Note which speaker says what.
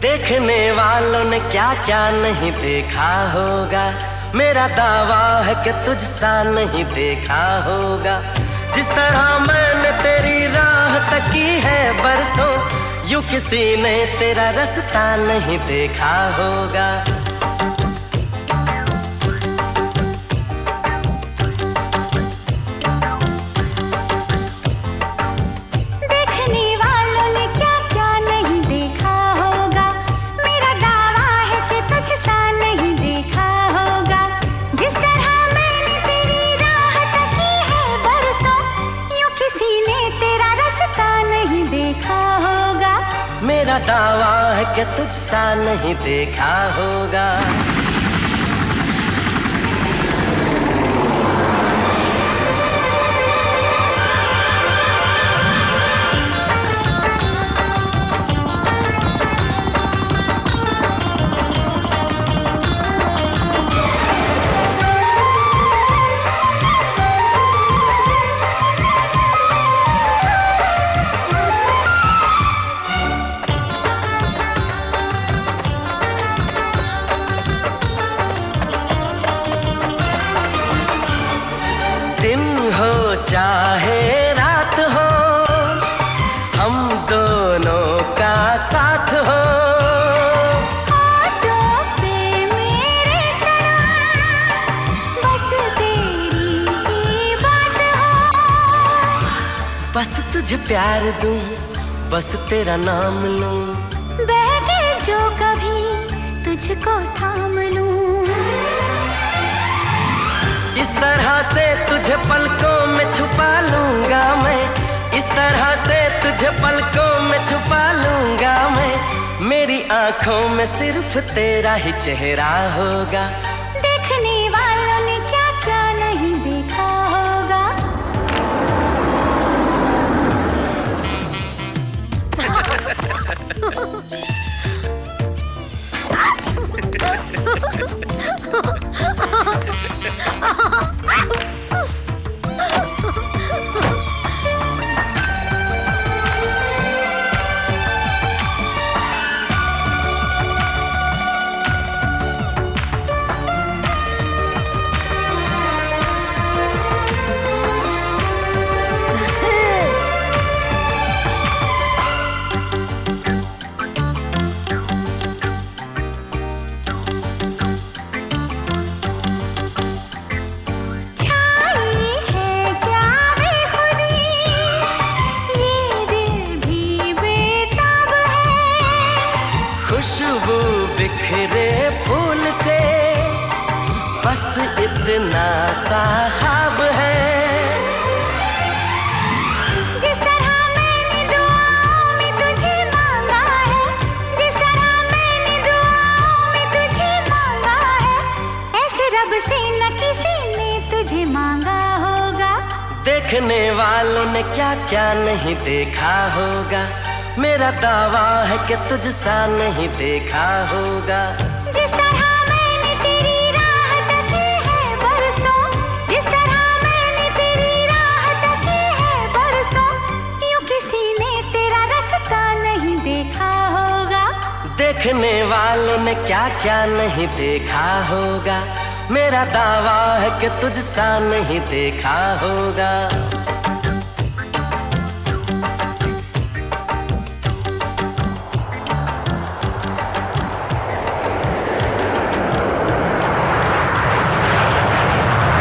Speaker 1: देखने वालों ने क्या क्या नहीं देखा होगा। मेरा दावा है कि तुझ सा नहीं देखा होगा। जिस तरह मैंने तेरी राह तकी है बरसों, यू किसी ने तेरा रास्ता नहीं देखा होगा। मेरा दावा है कि तुझसा नहीं देखा होगा। चाहे रात हो हम दोनों का साथ हो। बस तुझे प्यार दूँ बस तेरा नाम लूँ।
Speaker 2: बहके जो कभी तुझको थाम लूँ।
Speaker 1: तरह से तुझे पलकों में छुपा लूँगा मैं। इस तरह से तुझे पलकों में छुपा लूँगा मैं। मेरी आँखों में सिर्फ़ तेरा ही चेहरा होगा।
Speaker 2: देखने वालों ने क्या क्या नहीं देखा होगा।
Speaker 1: खुशबू
Speaker 2: से न किसी ने तुझे मांगा होगा।
Speaker 1: देखने वालों ने क्या क्या नहीं देखा होगा। मेरा दावा है कि तुझसा नहीं देखा होगा।
Speaker 2: जिस तरह मैंने तेरी राह तकी है बरसों जिस तरह मैंने तेरी राह तकी है बरसों यूँ किसी ने तेरा रास्ता नहीं देखा होगा?
Speaker 1: देखने वालों ने क्या क्या नहीं देखा होगा। मेरा दावा है कि तुझसा नहीं देखा होगा।